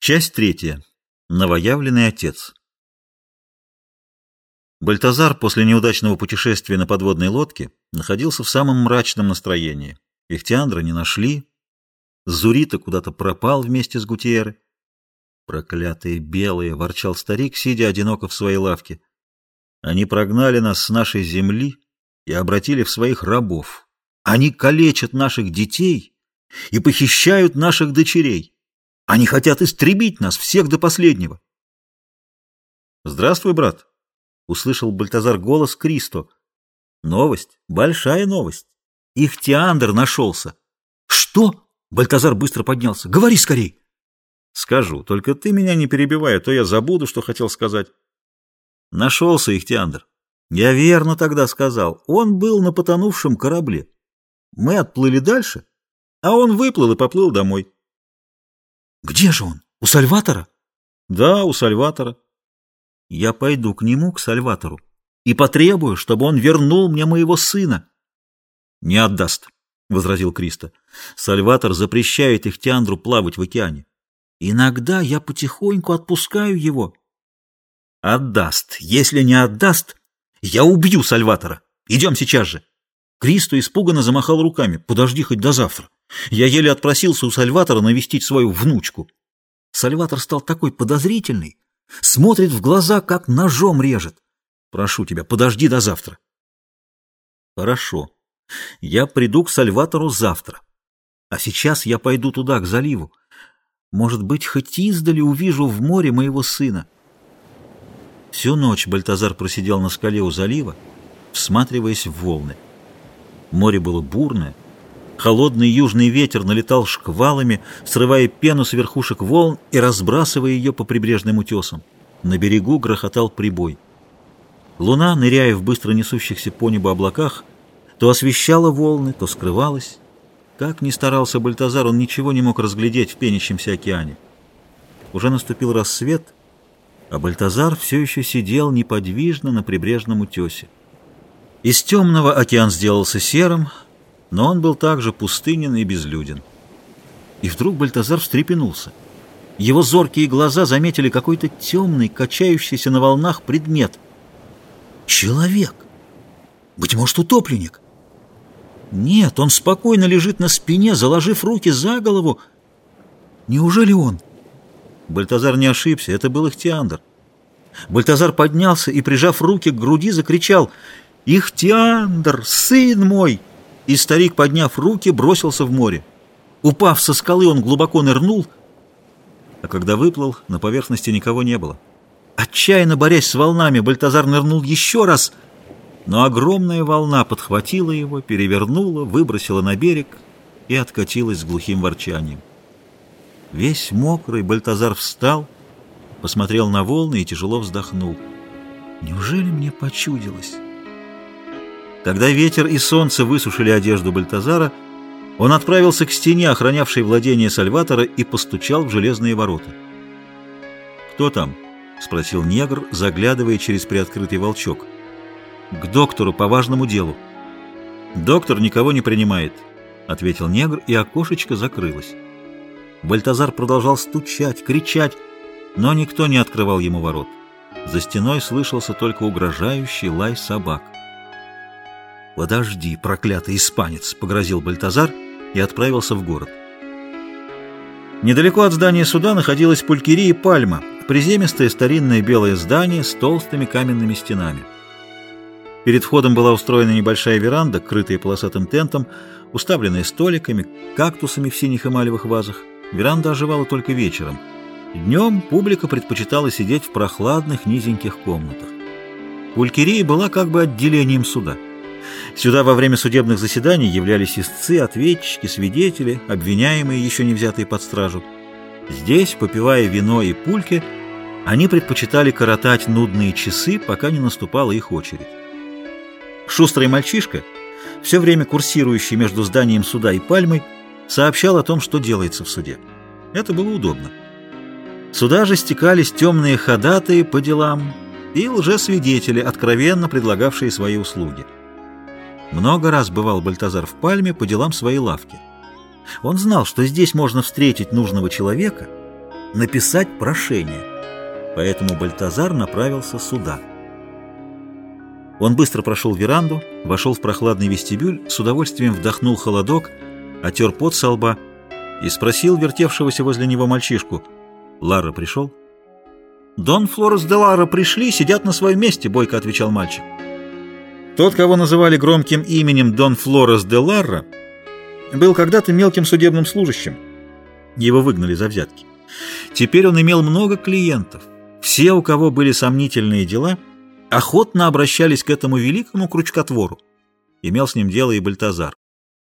Часть третья. Новоявленный отец. Бальтазар после неудачного путешествия на подводной лодке находился в самом мрачном настроении. Ихтиандра не нашли, Зурита куда-то пропал вместе с Гутиеры. «Проклятые белые!» — ворчал старик, сидя одиноко в своей лавке. «Они прогнали нас с нашей земли и обратили в своих рабов. Они калечат наших детей и похищают наших дочерей». Они хотят истребить нас, всех до последнего. «Здравствуй, брат!» — услышал Бальтазар голос Кристо. «Новость, большая новость. Их Теандр нашелся». «Что?» — Бальтазар быстро поднялся. «Говори скорей!» «Скажу, только ты меня не перебивай, а то я забуду, что хотел сказать». Нашелся их Теандр. Я верно тогда сказал. Он был на потонувшем корабле. Мы отплыли дальше, а он выплыл и поплыл домой. Где же он? У Сальватора? Да, у Сальватора. Я пойду к нему, к Сальватору, и потребую, чтобы он вернул мне моего сына. Не отдаст, — возразил Криста. Сальватор запрещает их Тиандру плавать в океане. Иногда я потихоньку отпускаю его. Отдаст. Если не отдаст, я убью Сальватора. Идем сейчас же. Кристо испуганно замахал руками. Подожди хоть до завтра. Я еле отпросился у Сальватора навестить свою внучку. Сальватор стал такой подозрительный, смотрит в глаза, как ножом режет. Прошу тебя, подожди до завтра. Хорошо. Я приду к Сальватору завтра. А сейчас я пойду туда, к заливу. Может быть, хоть издали увижу в море моего сына. Всю ночь Бальтазар просидел на скале у залива, всматриваясь в волны. Море было бурное, Холодный южный ветер налетал шквалами, срывая пену с верхушек волн и разбрасывая ее по прибрежным утесам. На берегу грохотал прибой. Луна, ныряя в быстро несущихся по небу облаках, то освещала волны, то скрывалась. Как ни старался Бальтазар, он ничего не мог разглядеть в пенящемся океане. Уже наступил рассвет, а Бальтазар все еще сидел неподвижно на прибрежном утесе. Из темного океан сделался серым, но он был также пустынен и безлюден. И вдруг Бальтазар встрепенулся. Его зоркие глаза заметили какой-то темный, качающийся на волнах предмет. Человек! Быть может, утопленник? Нет, он спокойно лежит на спине, заложив руки за голову. Неужели он? Бальтазар не ошибся, это был Ихтиандр. Бальтазар поднялся и, прижав руки к груди, закричал «Ихтиандр, сын мой!» И старик, подняв руки, бросился в море. Упав со скалы, он глубоко нырнул, а когда выплыл, на поверхности никого не было. Отчаянно борясь с волнами, Бальтазар нырнул еще раз, но огромная волна подхватила его, перевернула, выбросила на берег и откатилась с глухим ворчанием. Весь мокрый Бальтазар встал, посмотрел на волны и тяжело вздохнул. «Неужели мне почудилось?» Когда ветер и солнце высушили одежду Бальтазара, он отправился к стене, охранявшей владение Сальватора, и постучал в железные ворота. «Кто там?» — спросил негр, заглядывая через приоткрытый волчок. «К доктору по важному делу». «Доктор никого не принимает», — ответил негр, и окошечко закрылось. Бальтазар продолжал стучать, кричать, но никто не открывал ему ворот. За стеной слышался только угрожающий лай собак. «Подожди, проклятый испанец!» — погрозил Бальтазар и отправился в город. Недалеко от здания суда находилась пулькирия Пальма, приземистое старинное белое здание с толстыми каменными стенами. Перед входом была устроена небольшая веранда, крытая полосатым тентом, уставленная столиками, кактусами в синих эмалевых вазах. Веранда оживала только вечером. Днем публика предпочитала сидеть в прохладных низеньких комнатах. Пулькирия была как бы отделением суда — Сюда во время судебных заседаний являлись истцы, ответчики, свидетели, обвиняемые, еще не взятые под стражу. Здесь, попивая вино и пульки, они предпочитали коротать нудные часы, пока не наступала их очередь. Шустрый мальчишка, все время курсирующий между зданием суда и пальмой, сообщал о том, что делается в суде. Это было удобно. Сюда же стекались темные ходатые по делам и лжесвидетели, откровенно предлагавшие свои услуги. Много раз бывал Бальтазар в Пальме по делам своей лавки. Он знал, что здесь можно встретить нужного человека написать прошение. Поэтому Бальтазар направился сюда. Он быстро прошел веранду, вошел в прохладный вестибюль, с удовольствием вдохнул холодок, отер пот со лба и спросил вертевшегося возле него мальчишку. «Лара пришел?» «Дон Флорес де Лара пришли, сидят на своем месте», — бойко отвечал мальчик. Тот, кого называли громким именем Дон Флорес де Ларра, был когда-то мелким судебным служащим. Его выгнали за взятки. Теперь он имел много клиентов. Все, у кого были сомнительные дела, охотно обращались к этому великому крючкотвору. Имел с ним дело и Бальтазар.